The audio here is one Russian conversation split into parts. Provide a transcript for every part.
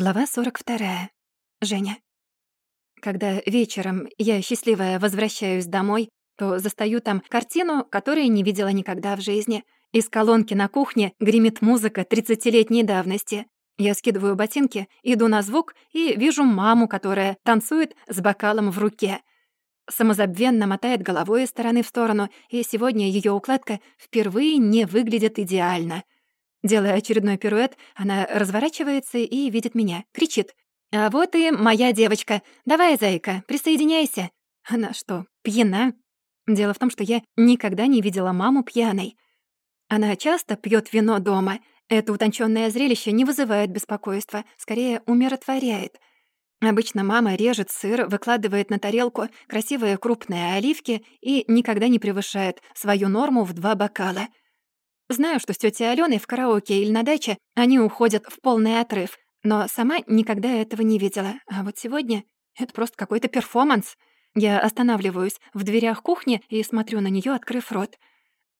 Глава 42. Женя. Когда вечером я, счастливая, возвращаюсь домой, то застаю там картину, которую не видела никогда в жизни. Из колонки на кухне гремит музыка 30-летней давности. Я скидываю ботинки, иду на звук и вижу маму, которая танцует с бокалом в руке. Самозабвенно мотает головой из стороны в сторону, и сегодня ее укладка впервые не выглядит идеально — Делая очередной пируэт, она разворачивается и видит меня. Кричит. «А вот и моя девочка. Давай, зайка, присоединяйся». Она что, пьяна? Дело в том, что я никогда не видела маму пьяной. Она часто пьет вино дома. Это утонченное зрелище не вызывает беспокойства, скорее умиротворяет. Обычно мама режет сыр, выкладывает на тарелку красивые крупные оливки и никогда не превышает свою норму в два бокала — Знаю, что с тетей Аленой в караоке или на даче они уходят в полный отрыв, но сама никогда этого не видела. А вот сегодня это просто какой-то перформанс. Я останавливаюсь в дверях кухни и смотрю на нее, открыв рот.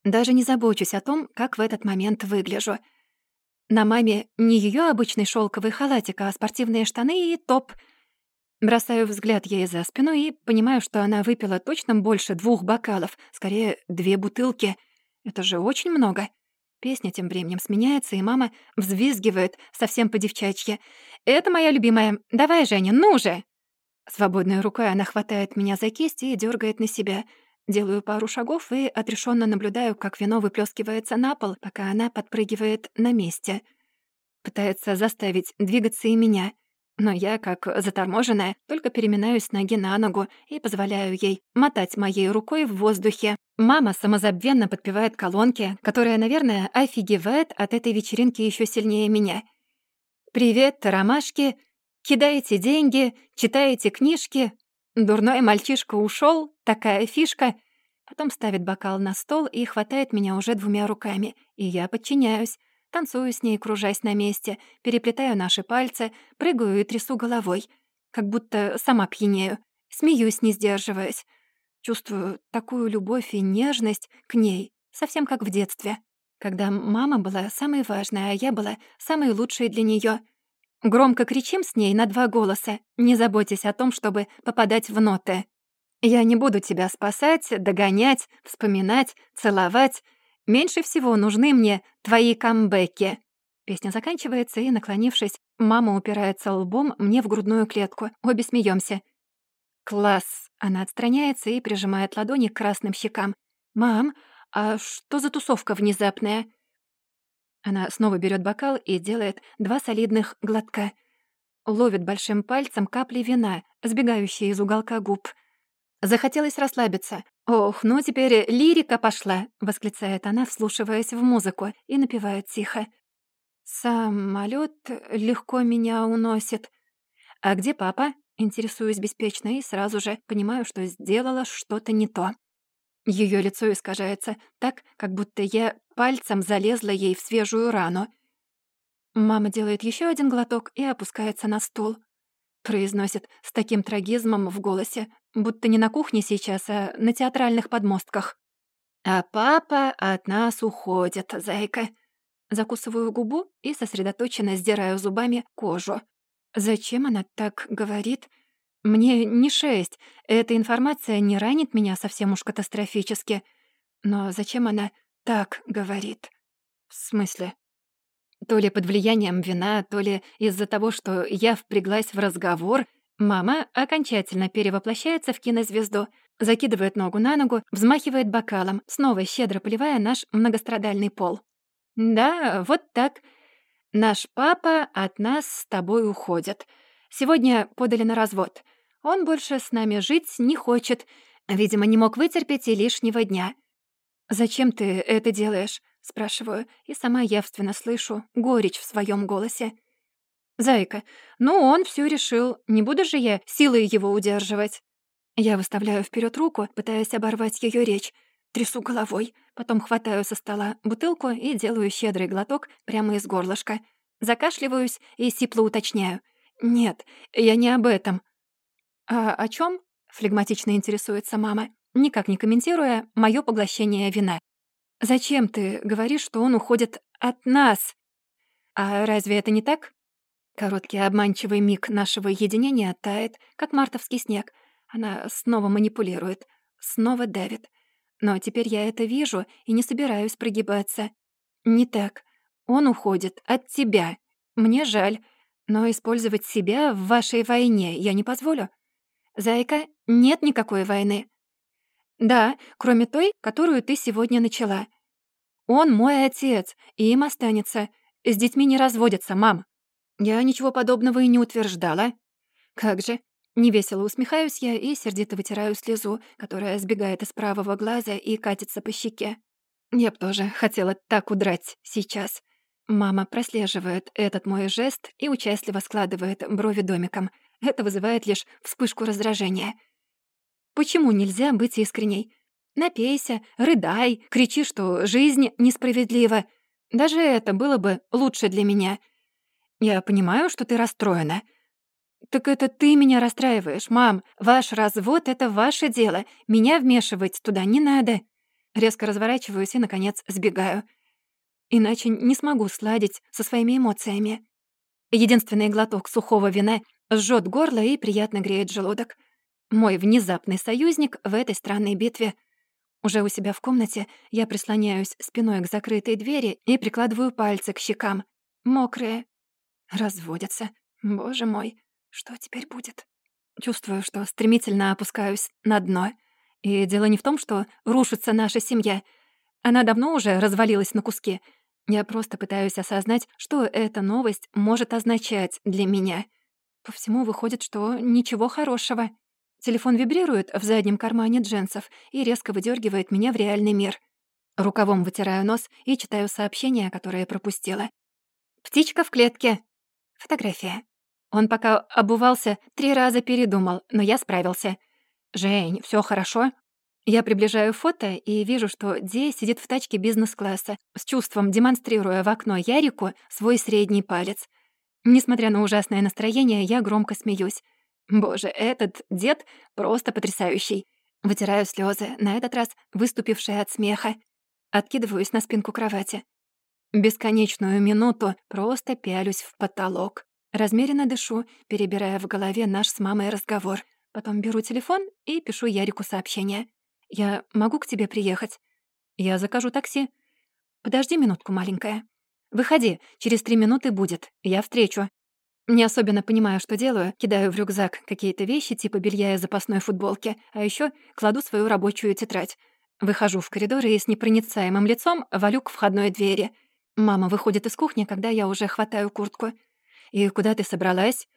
Даже не забочусь о том, как в этот момент выгляжу. На маме не ее обычный шелковый халатик, а спортивные штаны и топ. Бросаю взгляд ей за спину и понимаю, что она выпила точно больше двух бокалов, скорее, две бутылки. Это же очень много. Песня тем временем сменяется, и мама взвизгивает совсем по-девчачьи. «Это моя любимая. Давай, Женя, ну же!» Свободной рукой она хватает меня за кисть и дергает на себя. Делаю пару шагов и отрешенно наблюдаю, как вино выплескивается на пол, пока она подпрыгивает на месте. Пытается заставить двигаться и меня — но я, как заторможенная, только переминаюсь ноги на ногу и позволяю ей мотать моей рукой в воздухе. Мама самозабвенно подпевает колонки, которая, наверное, офигевает от этой вечеринки еще сильнее меня. «Привет, ромашки! Кидаете деньги, читаете книжки. Дурной мальчишка ушел, такая фишка». Потом ставит бокал на стол и хватает меня уже двумя руками, и я подчиняюсь. Танцую с ней, кружась на месте, переплетаю наши пальцы, прыгаю и трясу головой, как будто сама пьянею. Смеюсь, не сдерживаясь. Чувствую такую любовь и нежность к ней, совсем как в детстве, когда мама была самой важной, а я была самой лучшей для неё. Громко кричим с ней на два голоса, не заботясь о том, чтобы попадать в ноты. «Я не буду тебя спасать, догонять, вспоминать, целовать. Меньше всего нужны мне твои камбэки». Песня заканчивается, и, наклонившись, мама упирается лбом мне в грудную клетку. Обе смеемся. «Класс!» Она отстраняется и прижимает ладони к красным щекам. «Мам, а что за тусовка внезапная?» Она снова берет бокал и делает два солидных глотка. Ловит большим пальцем капли вина, сбегающие из уголка губ. Захотелось расслабиться, «Ох, ну теперь лирика пошла!» — восклицает она, вслушиваясь в музыку, и напевает тихо. «Самолёт легко меня уносит. А где папа?» — интересуюсь беспечно и сразу же понимаю, что сделала что-то не то. Её лицо искажается так, как будто я пальцем залезла ей в свежую рану. Мама делает ещё один глоток и опускается на стул. Произносит с таким трагизмом в голосе, будто не на кухне сейчас, а на театральных подмостках. «А папа от нас уходит, зайка». Закусываю губу и сосредоточенно сдираю зубами кожу. Зачем она так говорит? Мне не шесть. Эта информация не ранит меня совсем уж катастрофически. Но зачем она так говорит? В смысле? То ли под влиянием вина, то ли из-за того, что я впряглась в разговор — Мама окончательно перевоплощается в кинозвезду, закидывает ногу на ногу, взмахивает бокалом, снова щедро поливая наш многострадальный пол. «Да, вот так. Наш папа от нас с тобой уходит. Сегодня подали на развод. Он больше с нами жить не хочет. Видимо, не мог вытерпеть и лишнего дня. «Зачем ты это делаешь?» — спрашиваю, и сама явственно слышу горечь в своем голосе. «Зайка, ну он все решил, не буду же я силой его удерживать». Я выставляю вперед руку, пытаясь оборвать ее речь. Трясу головой, потом хватаю со стола бутылку и делаю щедрый глоток прямо из горлышка. Закашливаюсь и сипло уточняю. «Нет, я не об этом». «А о чем? флегматично интересуется мама, никак не комментируя мое поглощение вина. «Зачем ты говоришь, что он уходит от нас?» «А разве это не так?» Короткий обманчивый миг нашего единения тает, как мартовский снег. Она снова манипулирует, снова давит. Но теперь я это вижу и не собираюсь прогибаться. Не так. Он уходит от тебя. Мне жаль, но использовать себя в вашей войне я не позволю. Зайка, нет никакой войны. Да, кроме той, которую ты сегодня начала. Он мой отец, и им останется. С детьми не разводятся, мам. Я ничего подобного и не утверждала. Как же? Невесело усмехаюсь я и сердито вытираю слезу, которая сбегает из правого глаза и катится по щеке. Я б тоже хотела так удрать сейчас. Мама прослеживает этот мой жест и участливо складывает брови домиком. Это вызывает лишь вспышку раздражения. Почему нельзя быть искренней? Напейся, рыдай, кричи, что жизнь несправедлива. Даже это было бы лучше для меня. Я понимаю, что ты расстроена. Так это ты меня расстраиваешь, мам. Ваш развод — это ваше дело. Меня вмешивать туда не надо. Резко разворачиваюсь и, наконец, сбегаю. Иначе не смогу сладить со своими эмоциями. Единственный глоток сухого вина жжет горло и приятно греет желудок. Мой внезапный союзник в этой странной битве. Уже у себя в комнате я прислоняюсь спиной к закрытой двери и прикладываю пальцы к щекам. Мокрые. Разводятся. Боже мой, что теперь будет? Чувствую, что стремительно опускаюсь на дно. И дело не в том, что рушится наша семья. Она давно уже развалилась на куски — я просто пытаюсь осознать, что эта новость может означать для меня. По всему выходит, что ничего хорошего. Телефон вибрирует в заднем кармане джинсов и резко выдергивает меня в реальный мир. Рукавом вытираю нос и читаю сообщение, которое пропустила. «Птичка в клетке». Фотография. Он пока обувался, три раза передумал, но я справился. «Жень, все хорошо?» Я приближаю фото и вижу, что Ди сидит в тачке бизнес-класса, с чувством демонстрируя в окно Ярику свой средний палец. Несмотря на ужасное настроение, я громко смеюсь. Боже, этот дед просто потрясающий. Вытираю слезы, на этот раз выступившие от смеха. Откидываюсь на спинку кровати. Бесконечную минуту просто пялюсь в потолок. Размеренно дышу, перебирая в голове наш с мамой разговор. Потом беру телефон и пишу Ярику сообщение. «Я могу к тебе приехать?» «Я закажу такси». «Подожди минутку, маленькая». «Выходи, через три минуты будет, я встречу». Не особенно понимаю, что делаю, кидаю в рюкзак какие-то вещи типа белья и запасной футболки, а еще кладу свою рабочую тетрадь. Выхожу в коридор и с непроницаемым лицом валю к входной двери. Мама выходит из кухни, когда я уже хватаю куртку. «И куда ты собралась?»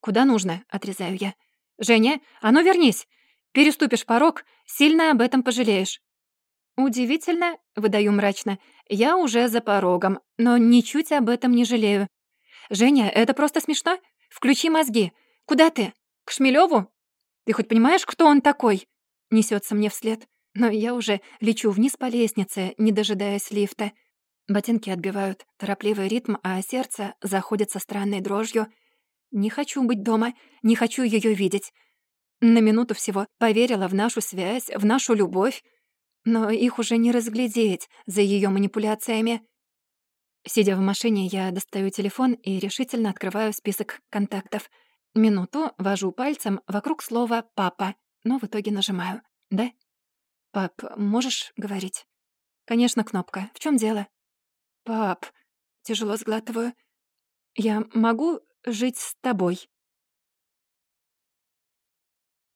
«Куда нужно?» — отрезаю я. «Женя, а ну вернись! Переступишь порог, сильно об этом пожалеешь». «Удивительно», — выдаю мрачно, — «я уже за порогом, но ничуть об этом не жалею». «Женя, это просто смешно? Включи мозги. Куда ты? К Шмелёву? Ты хоть понимаешь, кто он такой?» Несется мне вслед. Но я уже лечу вниз по лестнице, не дожидаясь лифта. Ботинки отбивают торопливый ритм, а сердце заходит со странной дрожью. Не хочу быть дома, не хочу ее видеть. На минуту всего поверила в нашу связь, в нашу любовь, но их уже не разглядеть за ее манипуляциями. Сидя в машине, я достаю телефон и решительно открываю список контактов. Минуту вожу пальцем вокруг слова «папа», но в итоге нажимаю «да». «Пап, можешь говорить?» «Конечно, кнопка. В чем дело?» «Пап», — тяжело сглатываю, — «я могу жить с тобой?»